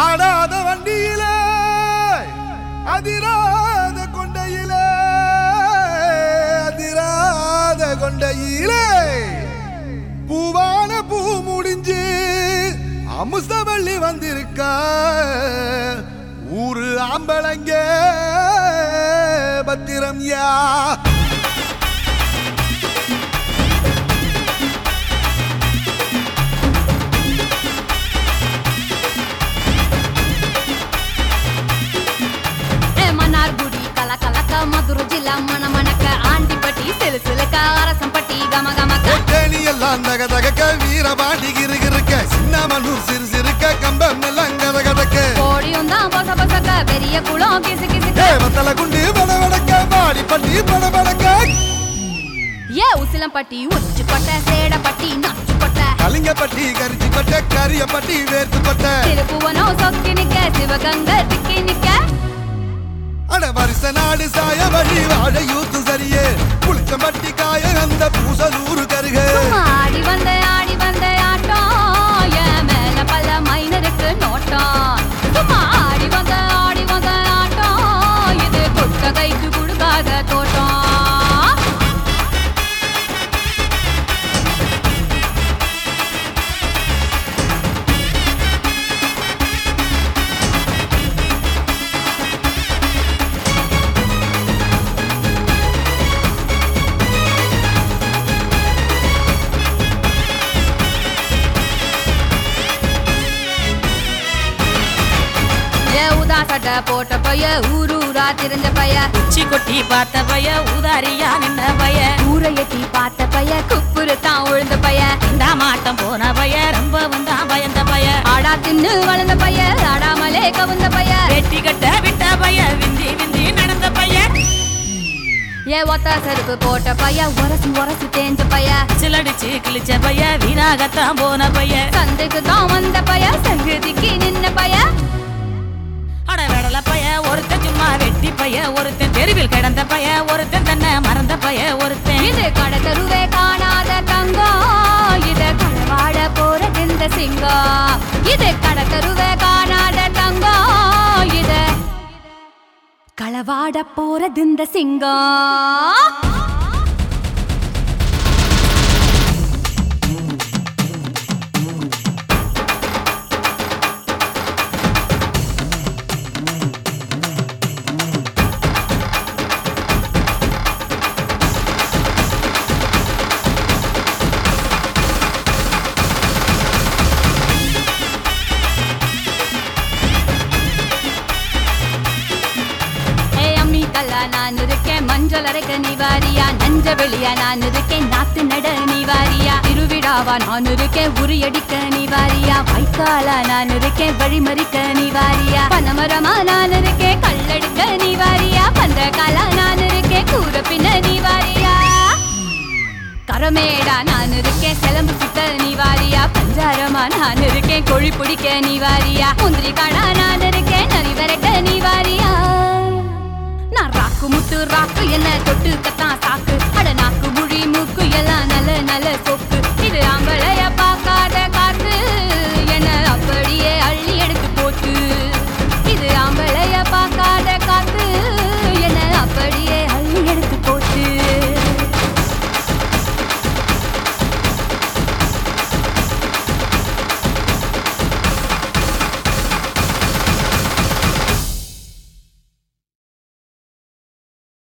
ஆடாத வண்டியிலே அதிராத கொண்டையிலே அதிராத கொண்டையிலே. பூவான பூ முடிஞ்சு அமுசவள்ளி வந்திருக்கா ஊரு ஆம்பளங்க பத்திரம் யா எல்லாம் மணமணக்க ஆண்டிப்பட்டி சிலு சிலுக்க அரசம்பட்டி கம கமக்க. தேனி எல்லாம் தக தகக்க வீரபாண்டி கிரு கிருக்க. சின்னமனூர் சிறு சிறுக்க கம்பம் எல்லாம் கத கதக்க. கோடியும் தான் பொச பொசக்க பெரிய குளம் கிசு கிசுக்க. வத்தல குண்டு பட வடக்க பாடிப்பட்டி பட வடக்க. ஏ உசிலம்பட்டி உச்சி பட்ட சேடப்பட்டி நச்சு பட்ட. கலிங்கப்பட்டி கரிச்சி பட்ட கரியப்பட்டி வேர்த்து பட்ட. திருப்புவனோ சொக்கி நிக்க சிவகங்கை திக்கி வருஷ நாடு சாய வழி வாழ யூத்து சரியே. புளிச்சம்பட்டி காய அந்த பூசலு சட்டை போட்ட பைய ஊரு ஊரா திரிஞ்ச பைய. உச்சி கொட்டி பார்த்த பய உதாரியா நின்ன பய. ஊரை எட்டி பார்த்த பைய குப்புரு தான் உழுந்த பைய. இந்த மாட்டம் போன பய ரொம்ப வந்தா பயந்த பய. ஆடா தின்னு வளர்ந்த பைய ஆடாமலே கவுந்த பைய. வெட்டி கட்ட விட்ட பய விந்தி விந்தி நடந்த பய. ஏ ஒத்த செருப்பு போட்ட பைய உரசி உரசி தேஞ்ச பைய. சிலடிச்சு கிழிச்ச பய வீணாகத்தான் போன பய. சந்தைக்கு தான் வந்த பைய சங்கதிக்கு நின்ன பைய. பய ஒருத்தன் தெருவில் கிடந்த பய ஒருத்தன் தன்னை மறந்த பய ஒருத்தன். இது கடை தெருவே காணாத தங்கம் இது களவாட போற இந்த சிங்கம் இது கடை தெருவே காணாத தங்கம் இது களவாட போறது இந்த சிங்கம் நான் இருக்கேன் மஞ்சள் அரைக்க நிவாரியா நஞ்ச வெளியா நான் இருக்கேன் நாத்து நட நிவாரியா திருவிழாவா நான் இருக்கேன் உரியடிக்க நிவாரியா வைக்காலா நான் இருக்கேன் வழிமறிக்க நிவாரியா பனமரமா நான் இருக்கேன் கல்லடிக்க நிவாரியா பந்தகாலா நான் இருக்கேன் கூற பின்ன நிவாரியா கரமேடா நான் இருக்கேன் சிலம்பு சுத்த நிவாரியா பஞ்சாரமா நான் இருக்கேன் கொழி பிடிக்க நிவாரியா முந்திரி காடா நான் இருக்கேன் நரி விரட்ட நீ ராக்கு என்ன தொட்டு கத்தான் சாக்கு.